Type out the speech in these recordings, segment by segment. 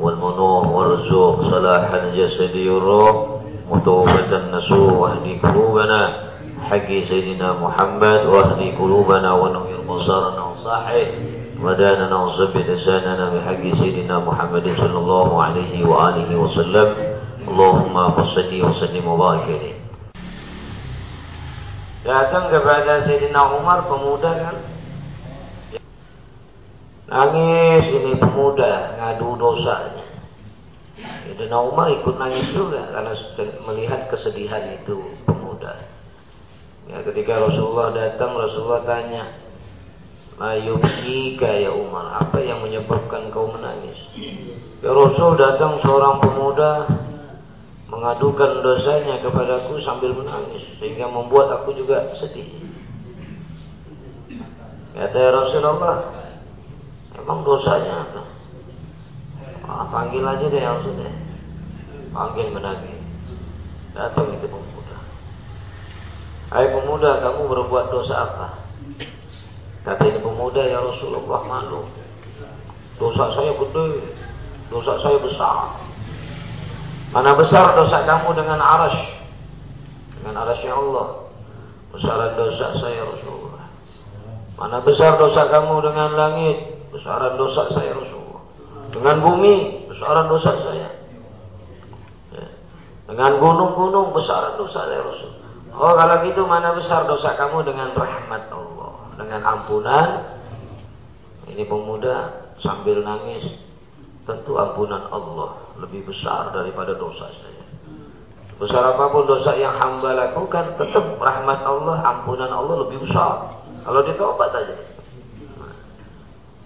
والمنوع والرزوق صلاح الجسد والروح متوبة النسوء واهدي قلوبنا. حق سيدنا محمد واهدي قلوبنا ونوير بصارنا وصاحي وداننا وثبت لساننا بحق سيدنا محمد صلى الله عليه وآله وسلم. اللهم صل وسلم وبارك عليه. Datang kepada Sayyidina Umar pemuda kan Nangis ini pemuda ngadu dosanya. Dan Umar ikut nangis juga karena melihat kesedihan itu pemuda. Ya, ketika Rasulullah datang, Rasulullah tanya, Mayubika ya Umar, apa yang menyebabkan kau menangis? Ya Rasul datang seorang pemuda mengadukan dosanya kepadaku sambil menangis sehingga membuat aku juga sedih. Kata Rasulullah, Emang dosanya apa? Ah, panggil aja deh yang sudah. Panggil menagih. Datang itu pemuda. Hai pemuda, kamu berbuat dosa apa? Kata ini pemuda, ya Rasulullah malu. Dosa saya gede. Dosa saya besar. Mana besar dosa kamu dengan arash? Dengan arasnya Allah. Besar dosa saya Rasulullah. Mana besar dosa kamu dengan langit? Besaran dosa saya Rasulullah. Dengan bumi, besaran dosa saya. Ya. Dengan gunung-gunung, besaran dosa saya Rasul. Oh kalau gitu mana besar dosa kamu dengan rahmat Allah. Dengan ampunan. Ini pemuda sambil nangis. Tentu ampunan Allah lebih besar daripada dosa saya. Besar apa pun dosa yang hamba lakukan, tetap rahmat Allah, ampunan Allah lebih besar. Kalau ditobat aja.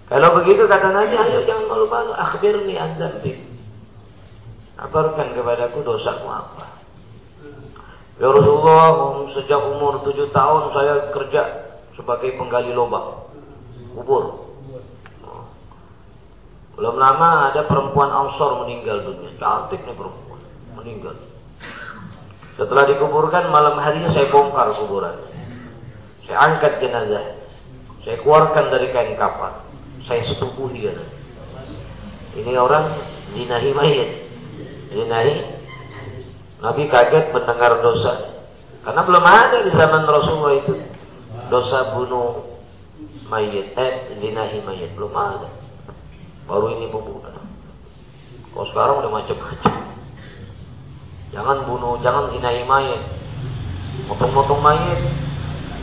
Kalau begitu kata Nabi, ayo jangan malu-malu, akhbirni an dzambik. Kabarkan kepadaku dosamu apa? Ya Rasulullah, sejak umur tujuh tahun saya kerja sebagai penggali lubang kubur. Belum lama ada perempuan Ansor meninggal dunia. Cantik nih perempuan, meninggal. Setelah dikuburkan malam harinya saya bongkar kuburan. Saya angkat jenazah. Saya keluarkan dari kain kafan saya setubuhi ya. Ini orang zinahi mayat. Zinahi. Nabi kaget mendengar dosa. Karena belum ada di zaman Rasulullah itu dosa bunuh mayat, eh zinahi mayat belum ada. Baru ini pemuda. Kalau sekarang udah macam-macam. Jangan bunuh, jangan zinahi mayat. Motong-motong mayat.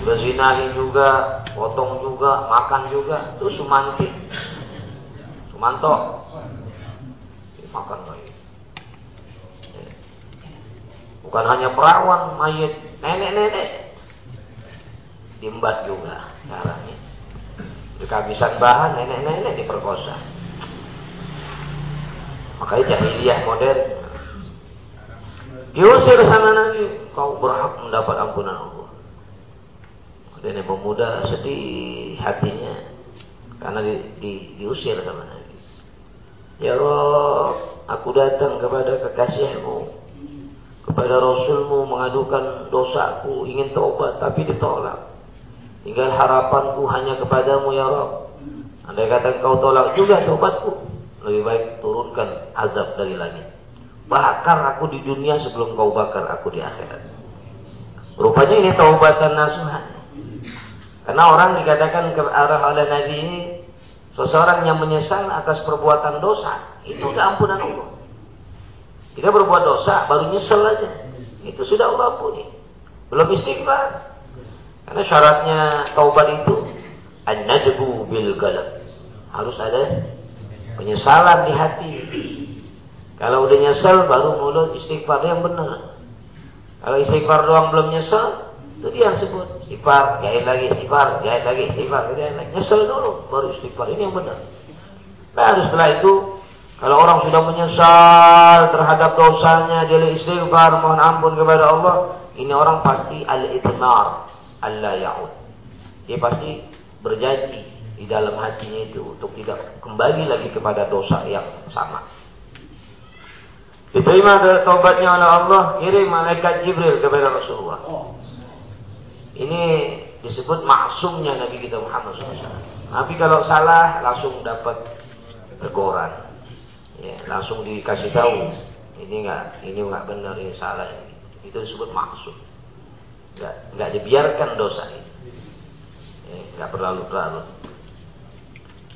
Udah zinahi juga, potong juga, makan juga, itu sumanti. Sumanto. Makan mayat. Bukan hanya perawan, mayat, nenek-nenek. Dimbat juga caranya. Kehabisan bahan, nenek-nenek diperkosa. Makanya jahiliyah modern. Diusir sama Nabi, kau berhak mendapat ampunan Allah. Yang pemuda sedih hatinya karena di, di, diusir sama Nabi. Ya Rob, aku datang kepada kekasihmu, kepada Rasulmu mengadukan dosaku, ingin taubat tapi ditolak. Tinggal harapanku hanya kepadamu ya Rob. Andai kata kau tolak juga taubatku, lebih baik turunkan azab dari langit. Bakar aku di dunia sebelum kau bakar aku di akhirat. Rupanya ini taubatan nasuhan. Karena orang dikatakan ke arah oleh Nabi ini seseorang yang menyesal atas perbuatan dosa, itu udah ampunan Allah. Kita berbuat dosa baru nyesel aja. Itu sudah Allah ampuni. Belum istighfar. Karena syaratnya taubat itu an-najbu bil galab. Harus ada penyesalan di hati. Kalau udah nyesel baru mulut istighfar yang benar. Kalau istighfar doang belum nyesel, itu dia sebut istighfar, jahit lagi istighfar, jahit lagi istighfar, jahit lagi. Nyesel dulu, baru istighfar. Ini yang benar. Nah, setelah itu Kalau orang sudah menyesal terhadap dosanya, dia istighfar, mohon ampun kepada Allah, ini orang pasti al-itmar, Allah ya'ud. Dia pasti berjanji di dalam hatinya itu untuk tidak kembali lagi kepada dosa yang sama. Diterima taubatnya oleh Allah, kirim malaikat Jibril kepada Rasulullah. Ini disebut maksumnya Nabi kita Muhammad SAW. Nabi kalau salah langsung dapat teguran. Ya, langsung dikasih tahu. Ini enggak ini enggak benar ini salah. Itu disebut maksud enggak enggak dibiarkan dosa ini. Ya, enggak berlalu-lalu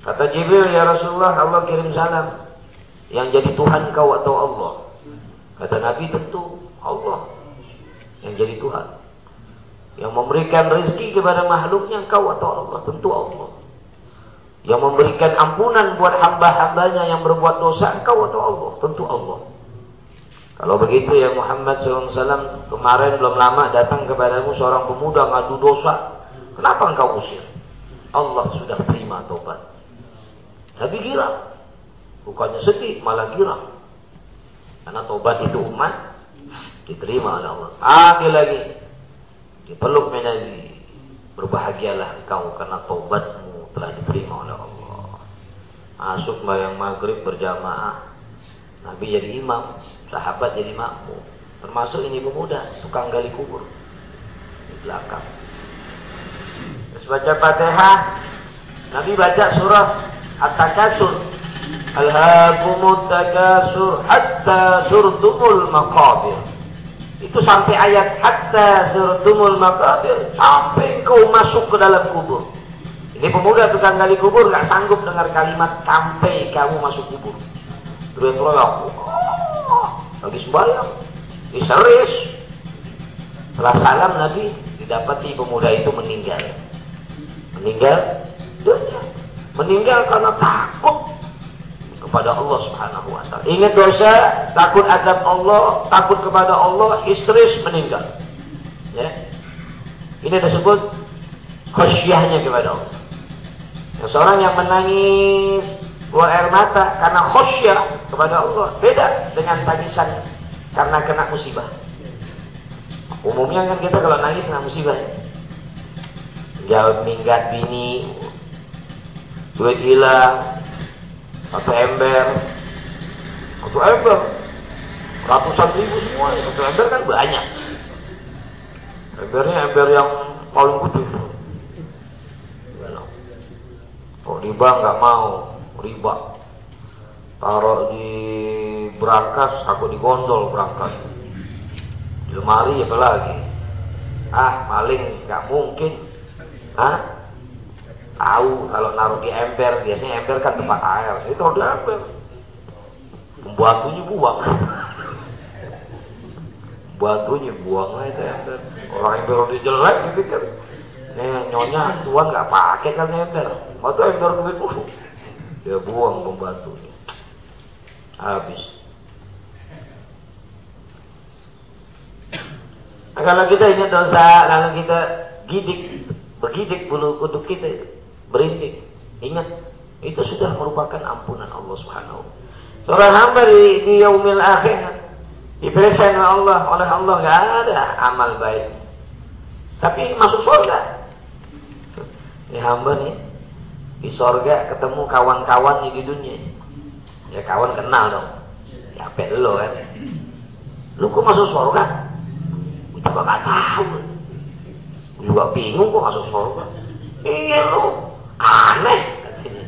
kata Jibril ya Rasulullah Allah kirim salam. Yang jadi Tuhan kau atau Allah? Kata Nabi tentu Allah yang jadi Tuhan yang memberikan rezeki kepada makhluknya kau atau Allah tentu Allah yang memberikan ampunan buat hamba-hambanya yang berbuat dosa engkau atau Allah? Tentu Allah. Kalau begitu ya Muhammad SAW kemarin belum lama datang kepadamu seorang pemuda ngadu dosa. Kenapa engkau usir? Allah sudah terima tobat. Tapi gila. Bukannya sedih, malah gila. Karena tobat itu umat diterima oleh Allah. Ambil lagi. Dipeluk Nabi. Berbahagialah engkau karena tobatmu telah diterima oleh Allah. Masuk bayang maghrib berjamaah. Nabi jadi imam, sahabat jadi makmum. Termasuk ini pemuda, tukang gali kubur. Di belakang. Terus baca Fatihah. Nabi baca surah At-Takasur. Alhaakumut takasur hatta zurtumul maqabir. Itu sampai ayat hatta zurtumul maqabir. Sampai kau masuk ke dalam kubur. Ini pemuda tukang gali kubur nggak sanggup dengar kalimat sampai kamu masuk kubur. Terus teriak lagi sembahyang, diseris. Setelah salam Nabi didapati pemuda itu meninggal. Meninggal dunia. Meninggal karena takut kepada Allah Subhanahu wa taala. Ingat dosa, takut adab Allah, takut kepada Allah, histeris meninggal. Ya. Ini disebut khasyahnya kepada Allah. Seorang yang menangis keluar air mata karena khosyah kepada Allah beda dengan tangisan karena kena musibah. Umumnya kan kita kalau nangis kena musibah. Jauh minggat bini, duit hilang, satu ember, satu ember, ratusan ribu semua, satu ember kan banyak. Embernya ember yang paling gede. Kok riba nggak mau riba. Taruh di berangkas, aku digondol berangkas. Di lemari apa lagi? Ah, maling nggak mungkin. Ah, tahu kalau naruh di ember, biasanya ember kan tempat air. Itu di ember. Pembantunya buang. Bantunya buang itu ember. Orang ember udah jelek gitu kan. Nih nyonya tuan nggak pakai kan ember. Waktu ember duit dulu. Dia buang pembantunya. Habis. Nah, kalau kita ingat dosa, lalu kita gidik, bergidik bulu kuduk kita, berintik. Ingat, itu sudah merupakan ampunan Allah Subhanahu. Seorang hamba di, di yaumil akhir diperiksa oleh Allah, oleh Allah nggak ada amal baik. Tapi masuk surga. Ini hamba nih di sorga ketemu kawan-kawannya di dunia. Ya kawan kenal dong. Ya apa lo kan. Lu kok masuk sorga? Gue juga gak tahu. Gue juga bingung kok masuk sorga. Iya lu. Aneh katanya.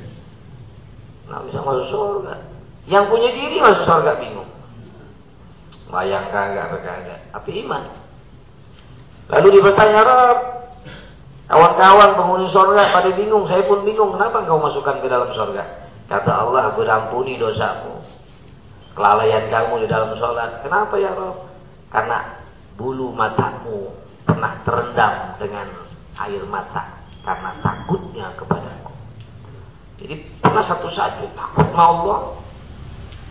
Gak bisa masuk sorga. Yang punya diri masuk sorga bingung. Bayang kagak, kagak. Tapi iman. Lalu bertanya Rob, Kawan-kawan penghuni sorga pada bingung, saya pun bingung, kenapa engkau masukkan ke dalam sorga? Kata Allah, aku ampuni dosamu. Kelalaian kamu di dalam sholat. Kenapa ya Rob? Karena bulu matamu pernah terendam dengan air mata. Karena takutnya kepadaku. Jadi pernah satu saat dia takut sama Allah.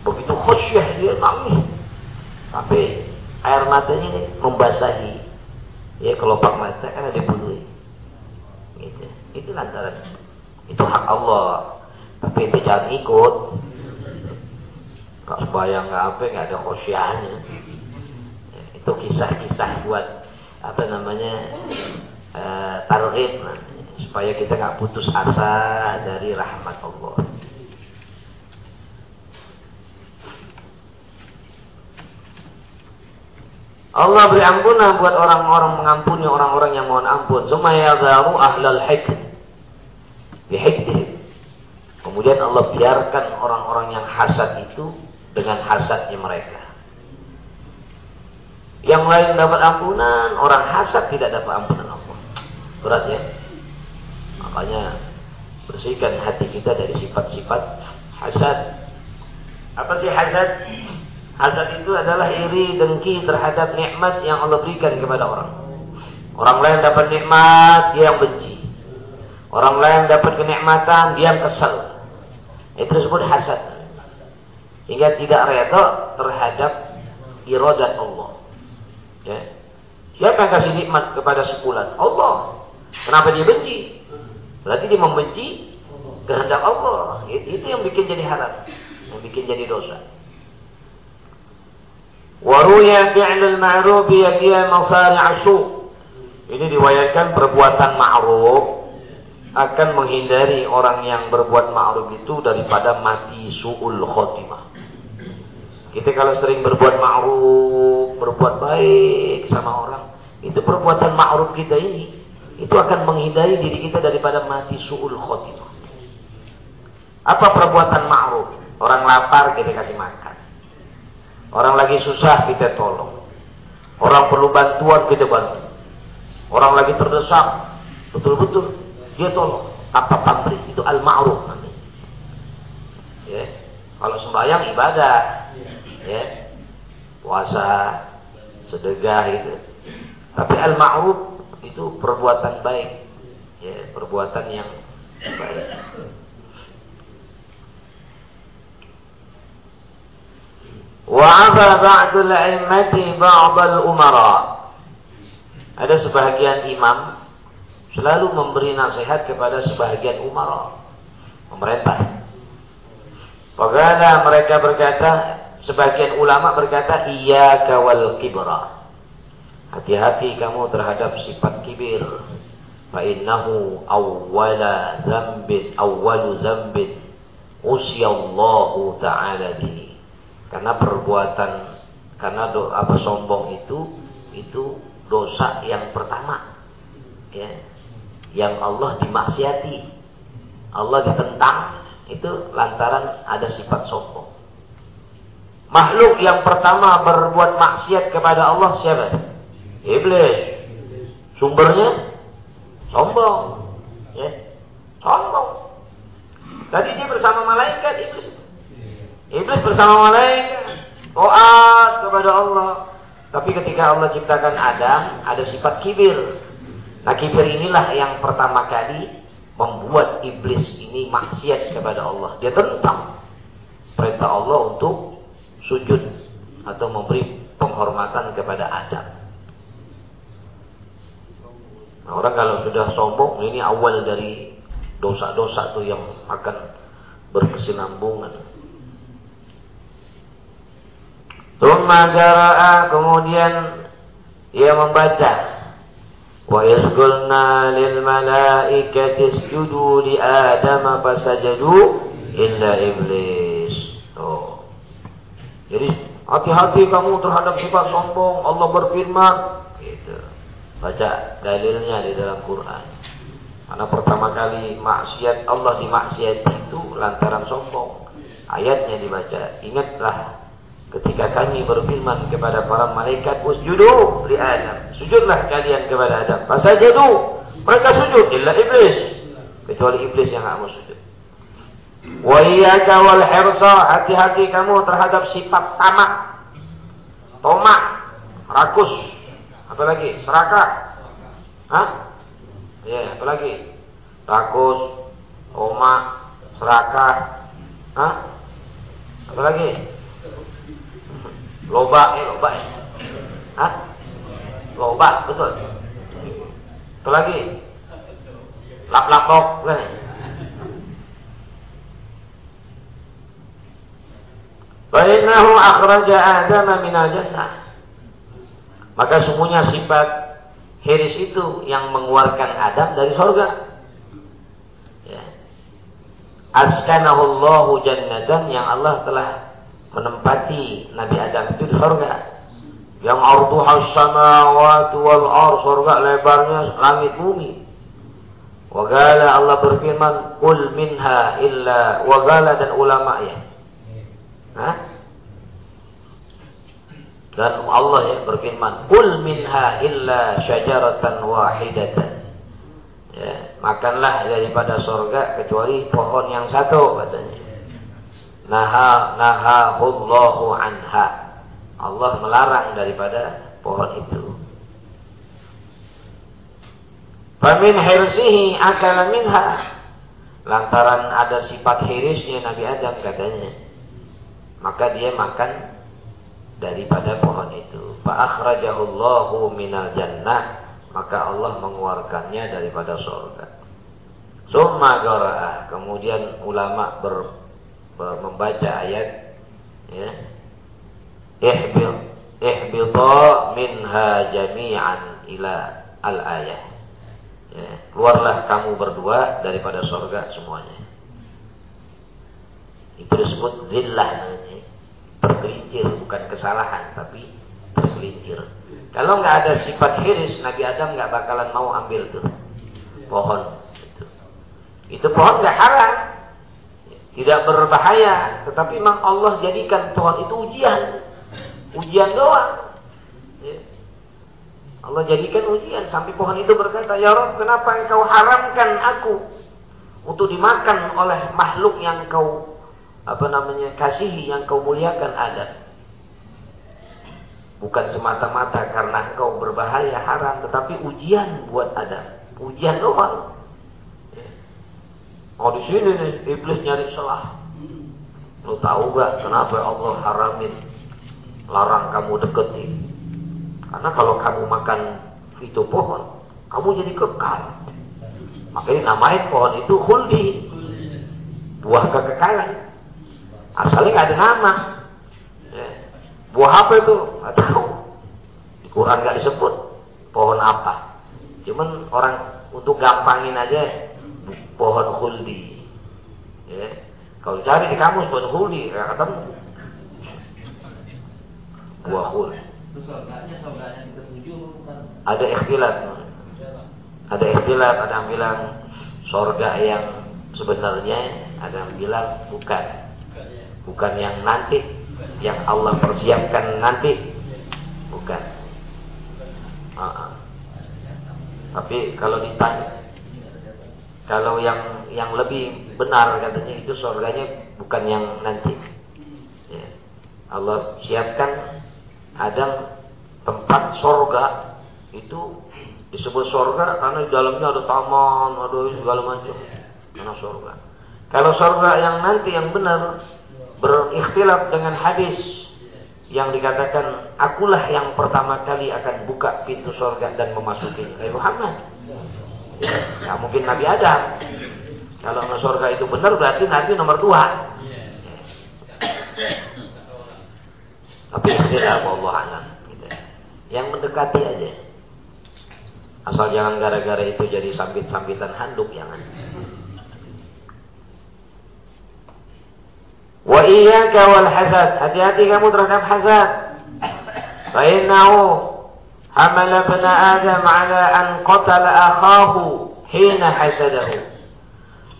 Begitu khusyah dia nangis. Tapi air matanya ini membasahi. Ya kelopak mata kan ada bulu. Gitu. Itu lantaran itu hak Allah. Tapi itu jangan ikut. Kok sembahyang nggak apa nggak ada khosyahnya. Itu kisah-kisah buat apa namanya uh, targhib supaya kita nggak putus asa dari rahmat Allah. Allah beri ampunan buat orang-orang mengampuni orang-orang yang mohon ampun. Sumaya yadharu ahlal hikm. Bihikdihim. Kemudian Allah biarkan orang-orang yang hasad itu dengan hasadnya mereka. Yang lain dapat ampunan, orang hasad tidak dapat ampunan Allah. Berat ya? Makanya bersihkan hati kita dari sifat-sifat hasad. Apa sih hasad? Hasad itu adalah iri dengki terhadap nikmat yang Allah berikan kepada orang. Orang lain dapat nikmat, dia yang benci. Orang lain dapat kenikmatan, dia yang kesal. Itu disebut hasad. Hingga tidak reda terhadap iradat Allah. Ya. Siapa yang kasih nikmat kepada sepulan? Allah. Kenapa dia benci? Berarti dia membenci kehendak Allah. Itu yang bikin jadi haram. Yang bikin jadi dosa. Waruya fi'lul ma'ruf yadiya masari'a Ini diwayatkan perbuatan ma'ruf akan menghindari orang yang berbuat ma'ruf itu daripada mati su'ul khotimah. Kita kalau sering berbuat ma'ruf, berbuat baik sama orang, itu perbuatan ma'ruf kita ini itu akan menghindari diri kita daripada mati su'ul khotimah. Apa perbuatan ma'ruf? Orang lapar kita kasih makan. Orang lagi susah kita tolong. Orang perlu bantuan kita bantu. Orang lagi terdesak, betul-betul dia tolong. Apa pabrik itu al-ma'ruf. Ya. Kalau sembahyang ibadah, ya. Puasa, sedekah itu. Tapi al-ma'ruf itu perbuatan baik. Ya, perbuatan yang baik. Immati umara. Ada sebahagian imam selalu memberi nasihat kepada sebahagian umara. Pemerintah. Bagaimana mereka berkata, sebagian ulama berkata, iya kawal kibra. Hati-hati kamu terhadap sifat kibir. Fa'innahu awwala zambin, awwalu zambin. Usyallahu ta'ala bihi. Karena perbuatan karena doa apa sombong itu itu dosa yang pertama. Ya. Yang Allah dimaksiati. Allah ditentang itu lantaran ada sifat sombong. Makhluk yang pertama berbuat maksiat kepada Allah siapa? Iblis. Sumbernya sombong. Ya. Sombong. Tadi dia bersama malaikat iblis Iblis bersama malaikat taat kepada Allah. Tapi ketika Allah ciptakan Adam, ada sifat kibir. Nah kibir inilah yang pertama kali membuat iblis ini maksiat kepada Allah. Dia tentang perintah Allah untuk sujud atau memberi penghormatan kepada Adam. Nah, orang kalau sudah sombong, ini awal dari dosa-dosa tuh yang akan berkesinambungan. Rumah jara'a kemudian ia membaca wa izqulna lil malaikati isjudu li adam fasajadu illa iblis. Oh. Jadi hati-hati kamu terhadap sifat sombong. Allah berfirman gitu. Baca dalilnya di dalam Quran. Karena pertama kali maksiat Allah dimaksiati itu lantaran sombong. Ayatnya dibaca. Ingatlah Ketika kami berfirman kepada para malaikat, "Usjudu li Adam." Sujudlah kalian kepada Adam. Fasajadu. Mereka sujud illa iblis. Kecuali iblis yang enggak mau sujud. Wa iyyaka wal hirsa, hati-hati kamu terhadap sifat tamak. Tomak, rakus, apa lagi? Serakah. Hah? Ya, apa lagi? Rakus, tomak, serakah. Hah? Apa lagi? Loba, eh loba eh. Hah? Loba, betul. Itu lagi. Lap-lap lop, kan? Fa'innahu akhraja Adam minal jannah. Maka semuanya sifat hiris itu yang mengeluarkan Adam dari surga. Ya. Askanahullahu jannatan yang Allah telah menempati Nabi Adam itu di surga. Yang arduha samawati wal ar surga lebarnya langit bumi. Wagala Allah berfirman, "Qul minha illa wagala dan ulama ya." Hah? Dan Allah yang berfirman, "Qul minha illa syajaratan wahidatan." Ya, makanlah daripada surga kecuali pohon yang satu katanya. Naha nahahullahu anha. Allah melarang daripada pohon itu. Famin hirsihi akala minha. Lantaran ada sifat hirisnya Nabi Adam katanya. Maka dia makan daripada pohon itu. Fa'akhrajahullahu minal jannah. Maka Allah mengeluarkannya daripada surga. Summa gara'ah. Kemudian ulama ber, ber, membaca ayat. Ya. Ihbil, ihbita minha jami'an ila al-ayah. Ya. Keluarlah kamu berdua daripada surga semuanya. Itu disebut zillah namanya tergelincir bukan kesalahan tapi tergelincir. Kalau nggak ada sifat hiris Nabi Adam nggak bakalan mau ambil tuh pohon. Itu, pohon nggak haram. Tidak berbahaya tetapi memang Allah jadikan pohon itu ujian. Ujian doang. Ya. Allah jadikan ujian. Sampai pohon itu berkata ya Rob kenapa engkau haramkan aku untuk dimakan oleh makhluk yang kau apa namanya kasihi yang kau muliakan ada. Bukan semata-mata karena engkau berbahaya haram tetapi ujian buat ada. Ujian doang. Oh di sini nih iblis nyari salah lo tahu gak kenapa Allah haramin larang kamu deketi karena kalau kamu makan itu pohon kamu jadi kekal. Makanya namain pohon itu khuldi. Buah kekekalan Asalnya nggak ada nama. Ya. Buah apa itu? Nggak tahu. Di Quran nggak disebut. Pohon apa? Cuman orang untuk gampangin aja pohon khuldi. Ya. Kalau cari di kamus pohon khuldi, nggak ketemu. Buah khuldi. Ada ikhtilat. Ada ikhtilat, ada yang bilang sorga yang sebenarnya, ada yang bilang bukan bukan yang nanti yang Allah persiapkan nanti bukan uh -uh. tapi kalau ditanya kalau yang yang lebih benar katanya itu surganya bukan yang nanti ya. Allah siapkan ada tempat surga itu disebut surga karena di dalamnya ada taman, ada segala macam. Karena surga. Kalau surga yang nanti yang benar berikhtilaf dengan hadis yang dikatakan akulah yang pertama kali akan buka pintu surga dan memasuki Nabi Muhammad. Ya, mungkin Nabi Adam. Kalau surga itu benar berarti Nabi nomor dua. Tapi ikhtilaf Allah alam. Gitu. Yang mendekati aja. Asal jangan gara-gara itu jadi sambit-sambitan handuk jangan. Wa iyyaka wal hasad. Hati-hati kamu terhadap hasad. Fa innahu hamala ibn Adam ala an qatala akhahu hina hasadahu.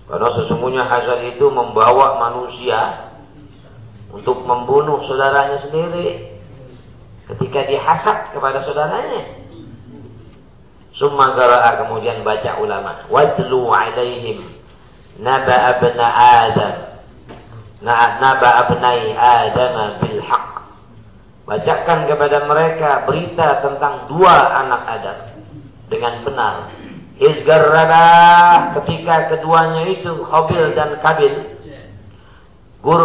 Karena sesungguhnya hasad itu membawa manusia untuk membunuh saudaranya sendiri ketika dihasad kepada saudaranya. Summa kemudian baca ulama, "Watlu 'alaihim naba abna Adam." Naba abnai Adam bil haq. Bacakan kepada mereka berita tentang dua anak Adam dengan benar. Izgarraba ketika keduanya itu Habil dan Kabil gur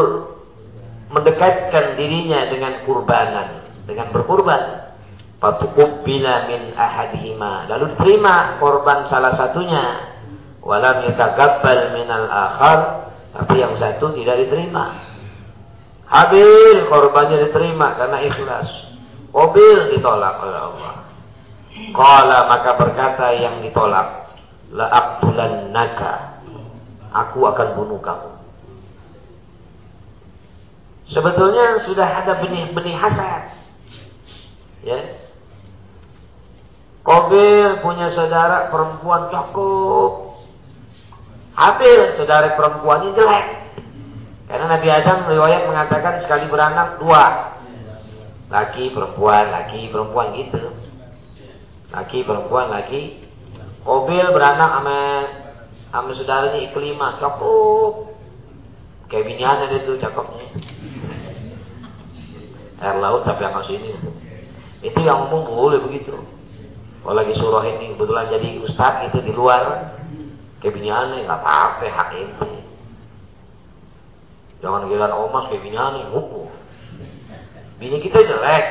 mendekatkan dirinya dengan kurbanan, dengan berkurban. Fatukubbila min ahadihima. Lalu terima korban salah satunya. Walam yutagabbal minal akhar tapi yang satu tidak diterima. Habil korbannya diterima karena ikhlas. Mobil ditolak oleh Allah. Kala maka berkata yang ditolak, la naka. Aku akan bunuh kamu. Sebetulnya sudah ada benih-benih hasad. Ya. Kobil punya saudara perempuan cukup. Habil saudara perempuan ini jelek. Karena Nabi Adam riwayat mengatakan sekali beranak dua. Laki, perempuan, laki, perempuan gitu. Laki, perempuan, laki. Kobil beranak sama sama saudaranya iklima, cukup. Kayak binian ada itu cakepnya. Air laut sampai yang sini. Itu yang umum boleh begitu. Kalau lagi surah ini kebetulan jadi ustaz itu di luar, kayak binian nggak apa-apa hak ini. Jangan giliran omas kayak bini ani, hukum. Bini kita jelek.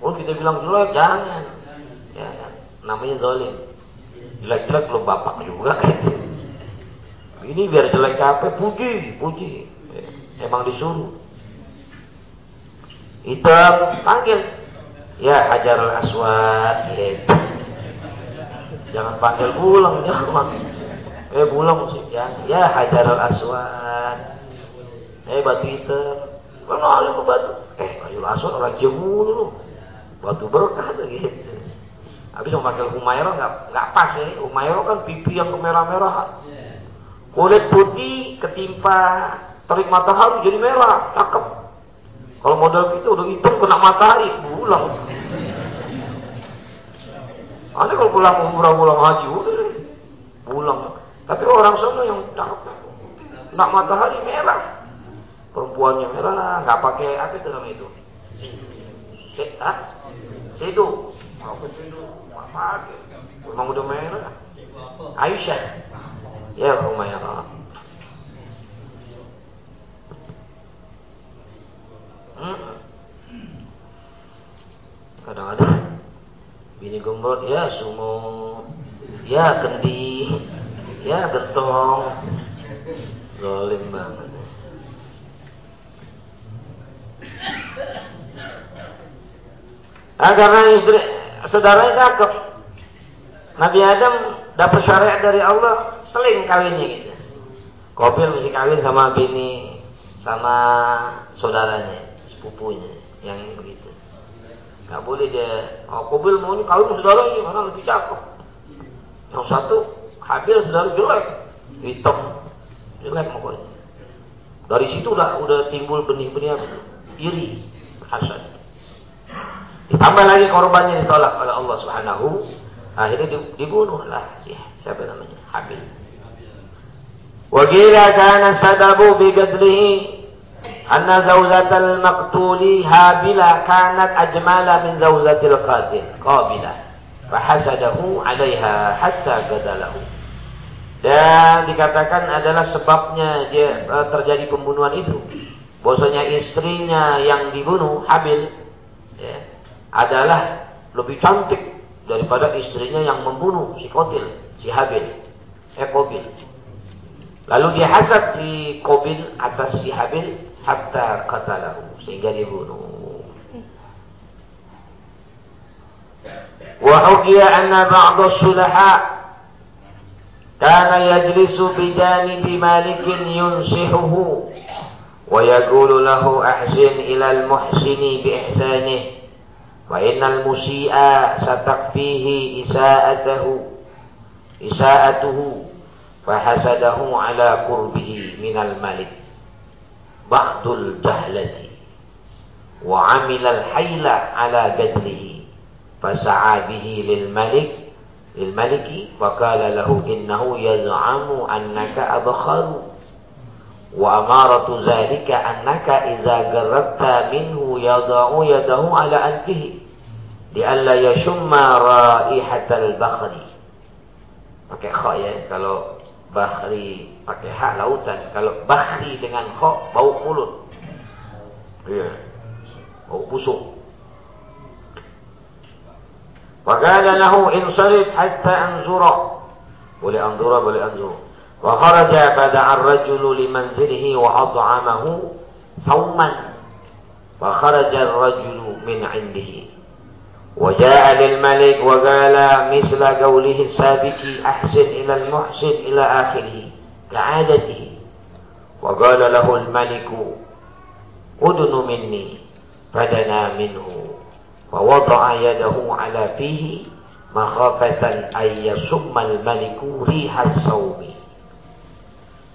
Oh kita bilang jelek, jangan. Ya, kan? namanya zalim. Jelek-jelek belum bapak juga. Ini biar jelek apa? Puji, puji. Emang disuruh. Hitam, panggil. Ya, Hajar Aswad. Ya. Jangan panggil pulang, jangan. Eh, pulang sih, jangan. Ya, Hajar Aswad. Eh batu hitam. Mana ada ke batu? Eh kayu aswad orang jemu dulu. Batu berkah gitu. Habis pakai Humairah nggak nggak pas ya. Humairah kan pipi yang kemerah-merah. Kulit putih ketimpa terik matahari jadi merah, cakep. Kalau model gitu udah hitam kena matahari, pulang. Ada kalau pulang umrah pulang haji udah pulang. Tapi orang sana yang cakep, nak matahari merah. Perempuannya merah nggak pakai apa itu namanya itu? Ah? Itu apa itu apa? Memang udah merah. Aisyah. Ya Humairah hmm. kadang-kadang bini gembrot ya sumo ya kendi ya gentong zalim banget Nah, karena istri saudaranya cakep. Nabi Adam dapat syariat dari Allah, seling kawinnya gitu. Kobil mesti kawin sama bini, sama saudaranya, sepupunya, yang ini begitu. Gak boleh dia, oh Kobil maunya kawin sama saudaranya karena lebih cakep. Yang satu, Habil saudara jelek, hitam, jelek pokoknya. Dari situ udah udah timbul benih-benih iri, hasad. Ditambah lagi korbannya ditolak oleh Allah Subhanahu akhirnya dibunuhlah ya, siapa namanya? Habil. Wa qila kana sadabu bi qadlihi anna zawjatal maqtuli habila kanat ajmala min zawjatil qatil qabila fahasadahu 'alaiha hatta qadalahu dan dikatakan adalah sebabnya dia uh, terjadi pembunuhan itu bahwasanya istrinya yang dibunuh Habil ya, adalah lebih cantik daripada istrinya yang membunuh si Kotil, si Habil, eh Kobil. Lalu dia hasad si Kobil atas si Habil hatta qatalahu sehingga dia bunuh. Wa hukiya anna yajlisu bi janibi malikin yunsihuhu ويقول له أحسن إلى المحسن بإحسانه فإن المسيء ستكفيه إساءته إساءته فحسده على قربه من الملك. بعض الجهلة وعمل الحيل على قتله فسعى به للملك للملكي وقال له إنه يزعم أنك أبخر. وأمارة ذلك أنك إذا جربت منه يضع يده على أنفه لألا يشم رائحة البخر. Pakai kho ya kalau bahri pakai hak lautan. Kalau bahri dengan kho bau mulut. Ya bau busuk. Insarif hatta anzura. Boleh anzura, boleh anzura. وخرج فدعا الرجل لمنزله وأطعمه ثوما فخرج الرجل من عنده وجاء للملك وقال مثل قوله السابق أحسن إلى المحسن إلى آخره كعادته وقال له الملك أدن مني فدنا منه Wa yadahu ala fihi makhafatan ayya summal maliku riha sawmi.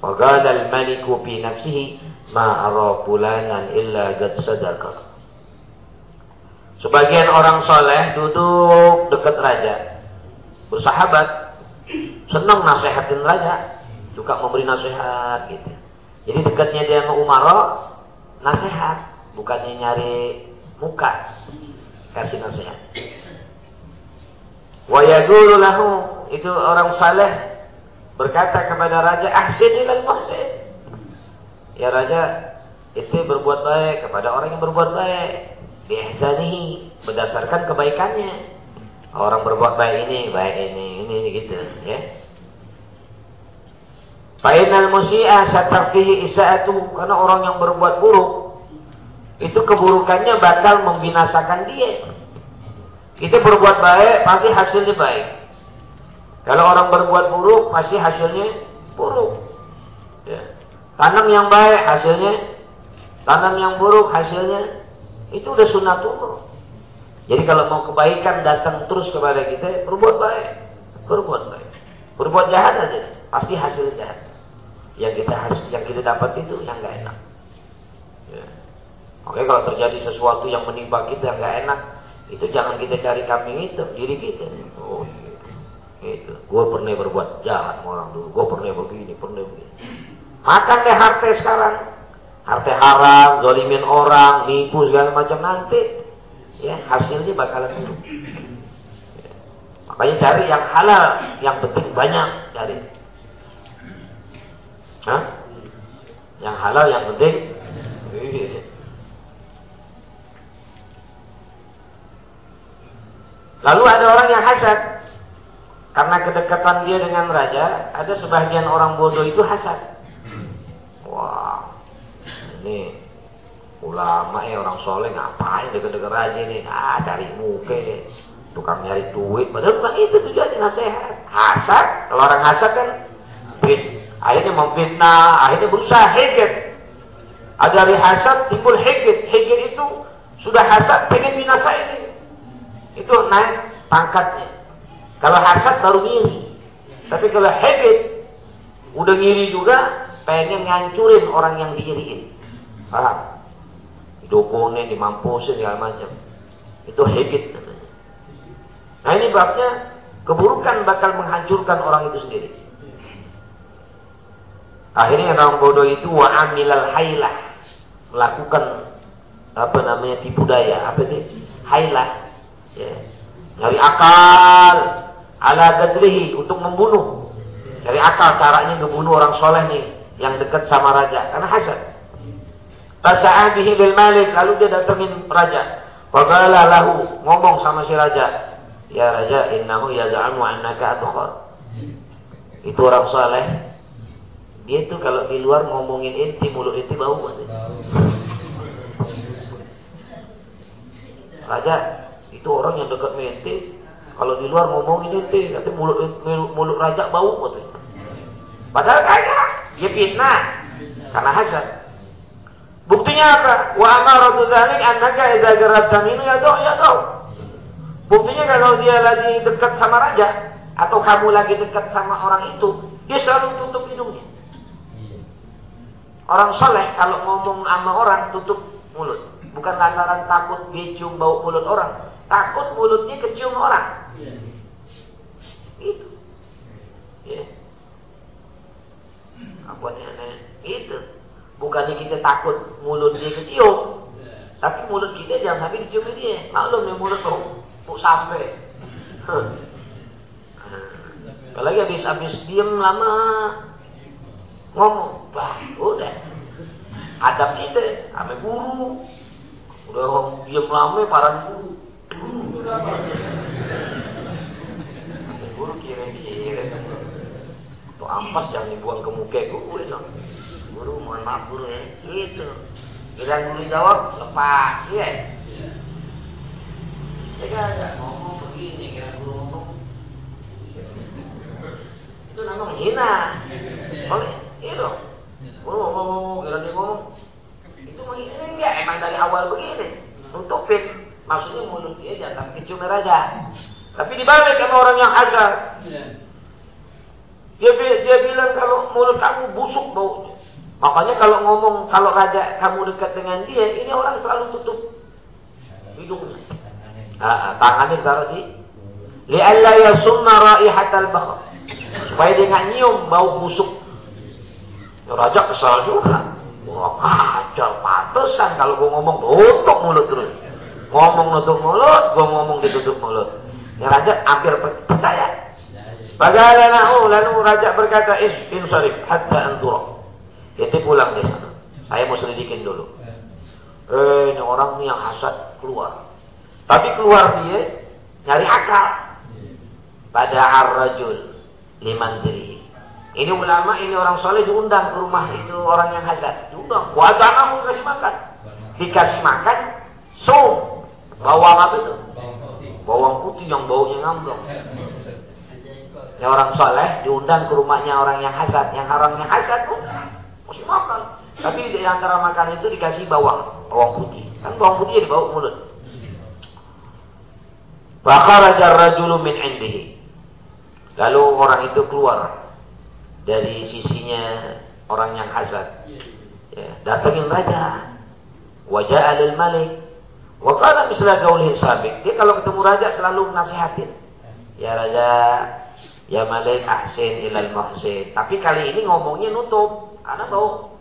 Wa gala al-maliku fi nafsihi ma ara fulanan illa gad sadaka Sebagian orang soleh duduk dekat raja. Bersahabat. Senang nasihatin raja. Suka memberi nasihat gitu. Jadi dekatnya dia sama Umaro, nasihat. Bukannya nyari muka kasih nasihat. Wa yaqulu lahu itu orang saleh berkata kepada raja ahsin ilal muhsin. Ya raja, istri berbuat baik kepada orang yang berbuat baik biihsanihi berdasarkan kebaikannya. Orang berbuat baik ini, baik ini, ini gitu, ya. Fainal musi'a satarfihi isa'atu karena orang yang berbuat buruk itu keburukannya bakal membinasakan dia. Kita berbuat baik pasti hasilnya baik. Kalau orang berbuat buruk pasti hasilnya buruk. Ya. Tanam yang baik hasilnya tanam yang buruk hasilnya itu udah sunatullah. Jadi kalau mau kebaikan datang terus kepada kita, berbuat baik. Berbuat baik. Berbuat jahat aja, pasti hasil jahat. Yang kita yang kita dapat itu yang nggak enak. Ya. Oke kalau terjadi sesuatu yang menimpa kita yang nggak enak, itu jangan kita cari kambing itu, diri kita. Oh, gitu. Gitu. Gue pernah berbuat jahat orang dulu. Gue pernah begini, pernah begini. Makan deh harta sekarang harta haram, zolimin orang, nipu segala macam nanti ya hasilnya bakalan buruk. Ya. Makanya cari yang halal, yang penting banyak cari. Hah? Yang halal yang penting. Lalu ada orang yang hasad. Karena kedekatan dia dengan raja, ada sebagian orang bodoh itu hasad. Wah, ini ulama ya orang soleh ngapain deket-deket raja ini? Ah cari muka. Tukang nyari duit. Padahal bukan itu tujuannya nasihat. Hasad. Kalau orang hasad kan fit. Akhirnya memfitnah akhirnya berusaha hegel ada dari hasad timbul hegel hegel itu sudah hasad pengen binasa ini itu naik pangkatnya. Kalau hasad baru ngiri. Tapi kalau hegel udah ngiri juga pengen ngancurin orang yang diiriin Paham? Dukunin, dimampusin, segala macam. Itu habit. Nah ini babnya keburukan bakal menghancurkan orang itu sendiri. Akhirnya orang bodoh itu wa amilal hailah. Melakukan apa namanya tipu daya. Apa itu? Hailah ya. nyari akal ala gadrihi untuk membunuh dari akal caranya membunuh orang soleh nih yang dekat sama raja karena hasad Fasa'a bihi bil malik, lalu dia datengin raja. Faqala lahu, ngomong sama si raja. Ya raja, innahu yaz'amu annaka adkhar. Itu orang saleh. Dia tuh kalau di luar ngomongin inti, mulut inti bau. Raja, itu orang yang dekat menti. Kalau di luar ngomongin inti, nanti mulut, mulut, mulut raja bau. Padahal kagak, dia fitnah. Karena hasad. Buktinya apa? Wa amaratu dzalik annaka idza jarabta minhu ya yadau. Buktinya kalau dia lagi dekat sama raja atau kamu lagi dekat sama orang itu, dia selalu tutup hidungnya. Orang soleh kalau ngomong sama orang tutup mulut. Bukan lantaran takut cium bau mulut orang. Takut mulutnya kecium orang. Itu. Ya. Apa aneh? Itu. Bukannya kita takut mulut dia kecium. Tapi mulut kita jangan sampai dicium dia. Maklum nih mulut tuh mau sampai. Apalagi habis-habis diem lama ngomong, wah udah. Adab kita, ame guru. Udah diem lama parah guru. Guru kira-kira. Tuh ampas jangan dibuang ke muka gue dong guru mohon maaf guru ya itu Kira dulu jawab, lepas, iya. Saya ada ngomong begini, kira dulu ngomong. Itu namanya menghina. Oleh, iya dong. Guru ngomong, kira dia ngomong. Itu menghina enggak, emang dari awal begini. Nutupin. Maksudnya mulut dia jangan kecium raja. Tapi dibalik sama orang yang agar. Dia, dia bilang kalau mulut kamu busuk baunya. Makanya kalau ngomong, kalau raja kamu dekat dengan dia, ini orang selalu tutup hidungnya. Ah, ah tangannya taruh di li'alla yasumma raihatal bakhar. Supaya dia nggak nyium bau busuk. Ya, raja kesal juga. Wah, kacau, pantesan kalau gua ngomong tutup mulut terus. Ngomong nutup mulut, gua ngomong ditutup mulut. Ya raja hampir percaya. Bagaimana lalu raja berkata, "Is insarif hatta antura." Itu pulang di sana. Saya mau selidikin dulu. Eh, ini orang ini yang hasad keluar. Tapi keluar dia nyari akal. Pada ar-rajul liman diri. Ini ulama, ini orang soleh diundang ke rumah itu orang yang hasad. Diundang. Wajah kamu dikasih makan. Dikasih makan, so bawang apa itu? Bawang putih yang baunya ngambang. Ini orang soleh diundang ke rumahnya orang yang hasad. Yang orangnya hasad tuh masih makan. Tapi di antara makan itu dikasih bawang, bawang putih. Kan bawang putih dibawa mulut. Fakharaja rajulu min indihi. Lalu orang itu keluar dari sisinya orang yang hasad. Ya, datangin raja. Wajah alil malik. Wa kana misla qawlihi sabiq. Dia kalau ketemu raja selalu nasihatin. Ya raja, ya malik ahsin ilal muhsin. Tapi kali ini ngomongnya nutup. Karena bau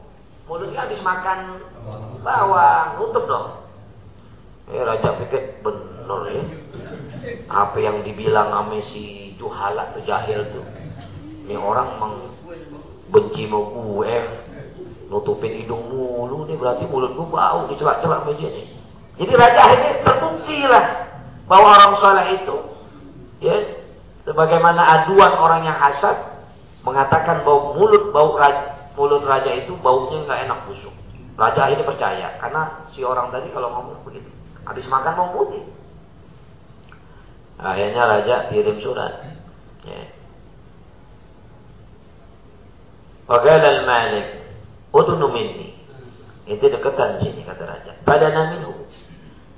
mulutnya habis makan bawang, nutup dong. Eh Raja pikir bener ya. Apa yang dibilang sama si Juhala tuh jahil tuh. Ini orang meng benci mau gue, nutupin hidung mulu nih berarti mulut gue bau dicelak-celak meja nih. Jadi raja ini terbukti lah bahwa orang soleh itu ya sebagaimana aduan orang yang hasad mengatakan bahwa mulut bau raja mulut raja itu baunya nggak enak busuk. Raja ini percaya karena si orang tadi kalau ngomong begitu, habis makan mau putih. Akhirnya raja kirim surat. Ya. Faqala al-malik, "Udnu minni." Itu dekatan sini kata raja. Pada minhu.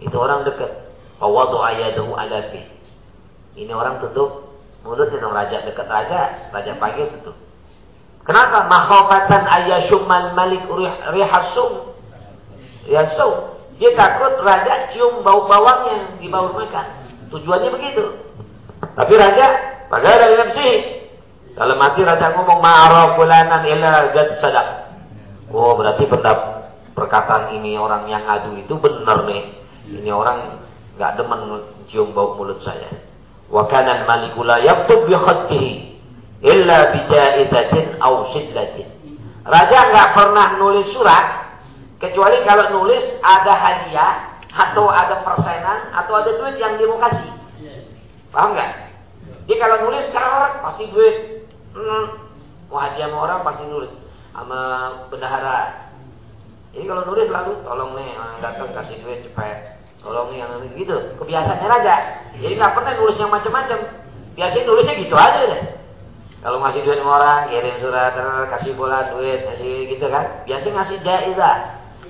Itu orang dekat. Fawadu ayadahu ala fi. Ini orang tutup mulut itu raja dekat raja, raja panggil tutup. Kenapa? Makhofatan ayashummal malik rihasum. Yasum. Dia takut raja cium bau bawangnya di bau mereka. Tujuannya begitu. Tapi raja, bagaimana dari nafsi? Kalau mati raja ngomong ma'araf fulanan illa gad sadaq. Oh, berarti pendap perkataan ini orang yang adu itu benar nih. Ini orang nggak demen cium bau mulut saya. Wa kana al-maliku la yaktub bi illa bijaizatin aw shiddatin. Raja nggak pernah nulis surat kecuali kalau nulis ada hadiah atau ada persenan atau ada duit yang dia mau kasih. Paham nggak? Dia kalau nulis sekarang pasti duit. Hmm, mau hadiah sama orang pasti nulis sama bendahara. Ini kalau nulis lalu tolong nih datang kasih duit cepet. Tolong nih yang gitu. Kebiasaannya raja. Jadi nggak pernah nulis yang macam-macam. Biasanya nulisnya gitu aja deh. Kalau ngasih duit sama orang, kirim surat, kasih bola duit, kasih gitu kan. Biasa ngasih jaizah.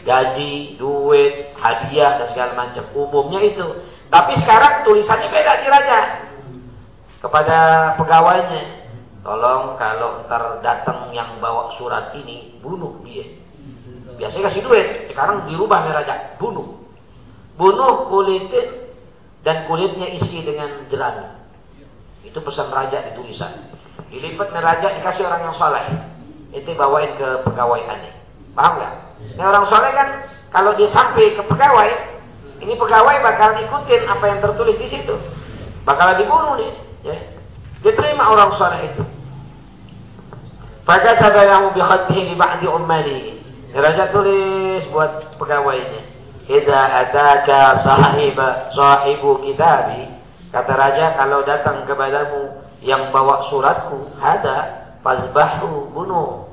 Gaji, duit, hadiah, dan segala macam. Umumnya itu. Tapi sekarang tulisannya beda si raja. Kepada pegawainya. Tolong kalau ntar datang yang bawa surat ini, bunuh dia. Biasanya kasih duit. Sekarang dirubah nih raja. Bunuh. Bunuh kulitnya dan kulitnya isi dengan jerami. Itu pesan raja di tulisan. Dilipat neraja dikasih orang yang soleh. Itu bawain ke pegawai aneh. Paham nggak? Ini orang soleh kan kalau dia sampai ke pegawai, ini pegawai bakal ikutin apa yang tertulis di situ. Bakal dibunuh nih. Ya. Diterima orang soleh itu. Pada yang bihatihi di ba'di ummali. Raja tulis buat pegawainya. Idza ataka sahib sahibu kitabi. Kata raja kalau datang kepadamu yang bawa suratku ada fazbahu bunuh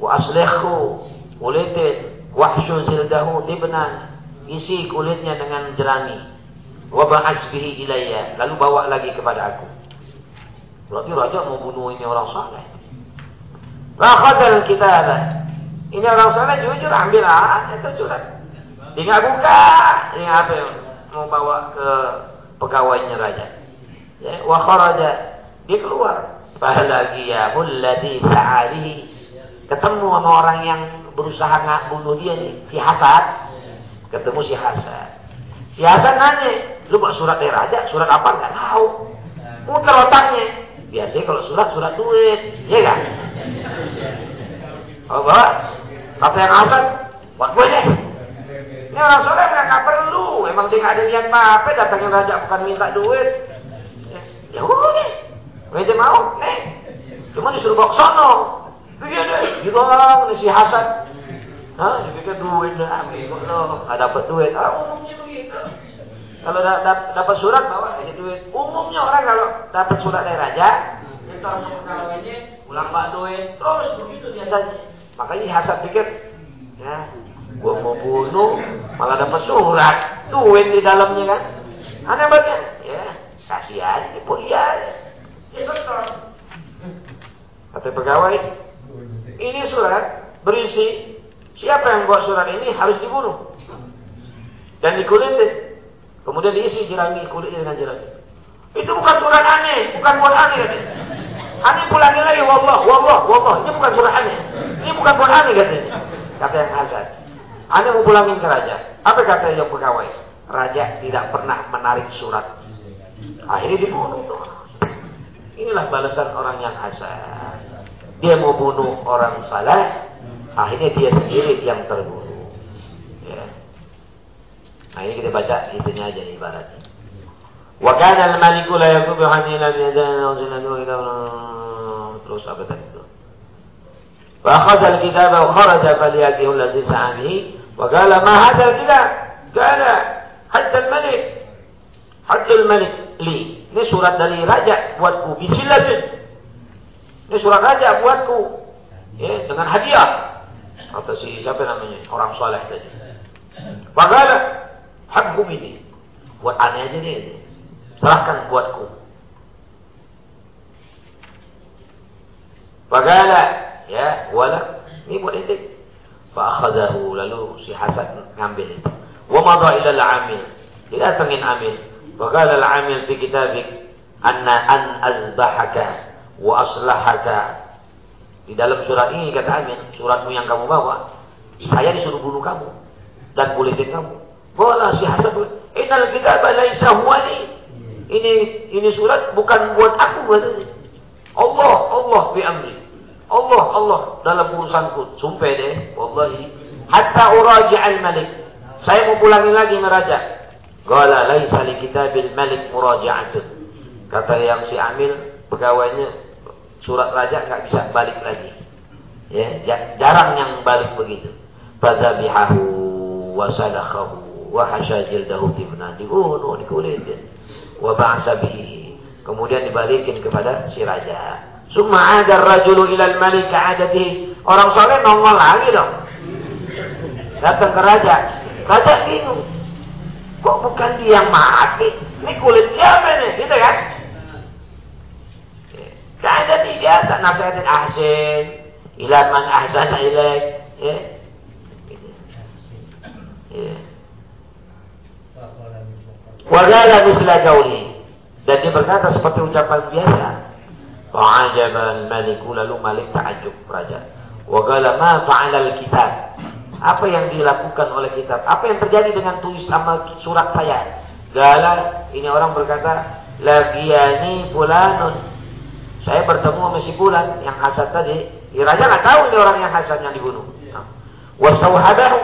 wa aslihhu ulitin Wahsyu zildahu tibnan. Isi kulitnya dengan jerami. Wa ba'asbihi ilayya. Lalu bawa lagi kepada aku. Berarti raja mau bunuh ini orang saleh. Fakhadal kitab. Ini orang saleh jujur ambil aja itu surat. Dia nggak buka. Ini apa yang mau bawa ke pegawainya raja. Ya, wa. Dia keluar. Fahlagi ya mulladhi sa'alihi. Ketemu sama orang yang berusaha nggak bunuh dia nih, si Hasan. Ketemu si Hasan. Si Hasan nanya, lu bawa surat dari raja, surat apa nggak tahu. Muter otaknya. Biasanya kalau surat surat duit, ya kan? Kalau bawa, kata yang Hasan, buat gue deh. Ini orang soleh nggak perlu, emang dia nggak ada niat apa, datangnya raja bukan minta duit. Ya udah, nggak mau, nih. Cuma disuruh bawa sono. Iya deh, gitu orang si Hasan Hah? Dipikir duit dah nggak dapat duit. Ah, umumnya begitu. Kalau da da dapat surat bawa aja duit. Umumnya orang kalau dapat surat dari raja, minta orang pegawainya pulang bawa duit, terus begitu biasanya. Makanya Hasan pikir, ya, gua mau bunuh, malah dapat surat, duit di dalamnya kan. Ada bagian, ya, kasih aja, dia Ya setor. Kata pegawai, ini surat berisi Siapa yang buat surat ini harus dibunuh. Dan dikulitin. Kemudian diisi jerami kulitnya dengan jerami. Itu bukan surat aneh, bukan buat aneh. Aneh pulangi lagi, wallah, wallah, wallah. Ini bukan surat aneh. Ini bukan buat aneh katanya. Kata yang Hasan. Aneh mau pulangin ke raja. Apa kata yang pegawai? Raja tidak pernah menarik surat. Akhirnya dibunuh itu. Inilah balasan orang yang hasan. Dia mau bunuh orang salah, akhirnya dia sendiri yang terbunuh. Ya. Nah ini kita baca itunya aja ibaratnya. Wa kana al-maliku la yakubu hanilan yadana wa ila terus apa tadi itu? Wa akhadha al-kitaba wa kharaja faliyatihi alladhi sa'amihi wa qala ma hadha al-kitab? Kana hatta al-malik hatta al-malik li. Ini surat dari raja buatku bisillatin. Ini surat raja buatku ya, dengan hadiah atau si siapa namanya orang soleh tadi. Bagaimana? Hakku ini buat aneh aja nih. Serahkan buatku. Bagaimana? Ya, wala. Ini buat ente. Fa'akhadahu lalu si Hasan ngambil itu. Wa madha ila al-amil. Dia datangin amil. Bagaimana al-amil fi kitabik anna an azbahaka wa aslahaka di dalam surat ini kata Amin, suratmu yang kamu bawa, saya disuruh bunuh kamu dan kulitin kamu. Bola si Hasan, Innal kitab laisa huwali. Ini ini surat bukan buat aku berarti. Allah, Allah bi amri. Allah, Allah dalam urusanku. Sumpah deh, wallahi. Hatta uraji al-malik. Saya mau pulangi lagi neraja. Qala laisa li kitabil malik muraji'atun. Kata yang si Amil, pegawainya, surat raja nggak bisa balik lagi. Ya, jarang yang balik begitu. Fadzabihahu wa sadakhahu wa hasya jildahu tibna dibunuh dikulitin wa ba'sa bihi. Kemudian dibalikin kepada si raja. Summa ada rajulu ilal malik ka'adatihi. Orang soleh nongol lagi dong. Datang ke raja. Raja bingung. Kok bukan dia yang mati? Ini kulit siapa nih? Gitu kan? ada di biasa nasihatin ahsin ila man ahsana ilaik ya ya misla gauli dan dia berkata seperti ucapan biasa. Fa'ajaban maliku lalu malik ta'ajub raja. Wagala ma fa'ala kitab Apa yang dilakukan oleh kitab? Apa yang terjadi dengan tulis sama surat saya? Gala ini orang berkata lagiani fulanun saya bertemu sama si bulan yang hasad tadi. Ya, raja nggak tahu ini orang yang hasad yang dibunuh. Wasauhadahu.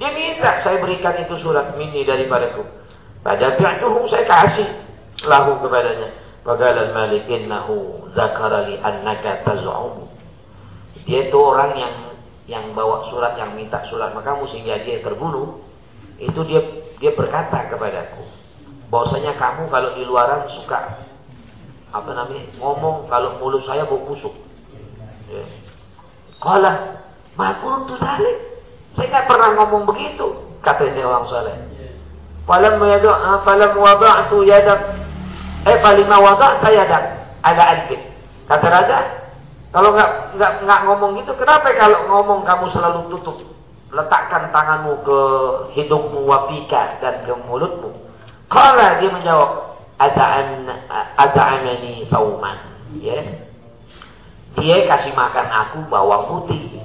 Dia minta saya berikan itu surat mini daripadaku. Pada bi'atuhu saya kasih lahu kepadanya. Faqala malik innahu zakara li annaka taz'um. Dia itu orang yang yang bawa surat yang minta surat makamu sehingga dia terbunuh. Itu dia dia berkata kepadaku bahwasanya kamu kalau di luaran suka apa namanya ngomong kalau mulut saya bau busuk. Ya. Kala makul tu. Saya nggak pernah ngomong begitu, kata ini orang soleh. Falam yadu' falam wada'tu yadak eh falima wada'ta yadak ada anfik. Kata raja, kalau nggak nggak nggak ngomong gitu, kenapa kalau ngomong kamu selalu tutup? Letakkan tanganmu ke hidungmu wapika dan ke mulutmu. Kalau dia menjawab, ada'an ada'anani sauman. Ya. Dia kasih makan aku bawang putih.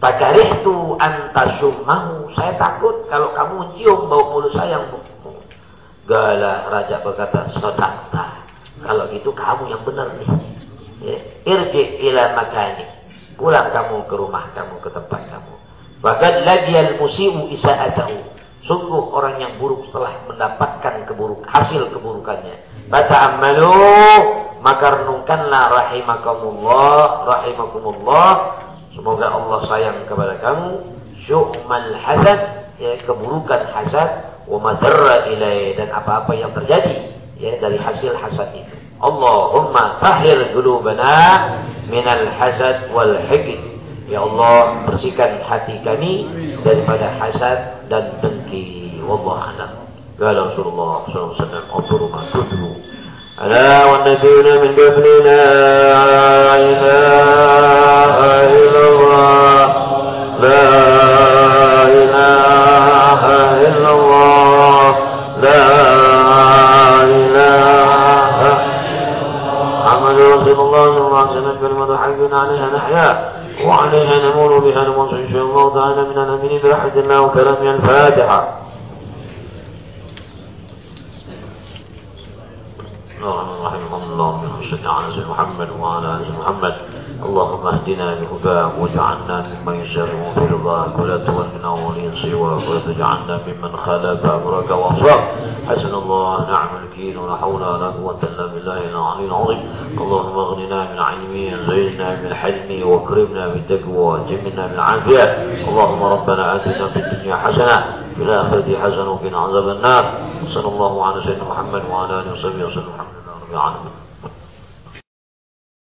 itu antasummahu. Saya takut kalau kamu cium bau mulut saya. Gala raja berkata, sodakta. Kalau gitu kamu yang benar nih. Ya. Irji ila makani. Pulang kamu ke rumah kamu, ke tempat kamu. Bahkan lagi al-musi'u isa'atahu. Sungguh orang yang buruk telah mendapatkan keburuk hasil keburukannya. Baca amalu maka renungkanlah rahimakumullah, rahimakumullah. Semoga Allah sayang kepada kamu. Syu'mal hasad, ya, keburukan hasad, wa ilai dan apa-apa yang terjadi ya dari hasil hasad itu. Allahumma tahir qulubana minal hasad wal. Ya Allah, bersihkan hati kami daripada hasad dan dengki. Wallahu a'lam. Qala Rasulullah sallallahu alaihi wasallam, "Anzuru ma tudru." Ala wa min qabli la ilaha illallah. La حينا عليها نحيا وعليها نمول بها نموت إن شاء الله تعالى من الأمين برحمة الله وكلام الفاتحة اللهم رحمه الله صل على سيدنا محمد وعلى آل محمد اللهم اهدنا بهداك واجعلنا ممن يسره في رضاك ولا تولنا وليا سواك ولا تجعلنا ممن خالف أمرك وعصاك حسن الله نعم الوكيل ولا حول ولا قوة إلا بالله العلي العظيم. اللهم اغننا من علمه زينا من حلمه واكرمنا بالتقوى وجمنا بالعافية. اللهم ربنا آتنا في الدنيا حسنة في الآخرة حسنة وقنا عذاب النار. صلى الله على سيدنا محمد وعلى آله وصحبه وسلم. الحمد لله رب العالمين.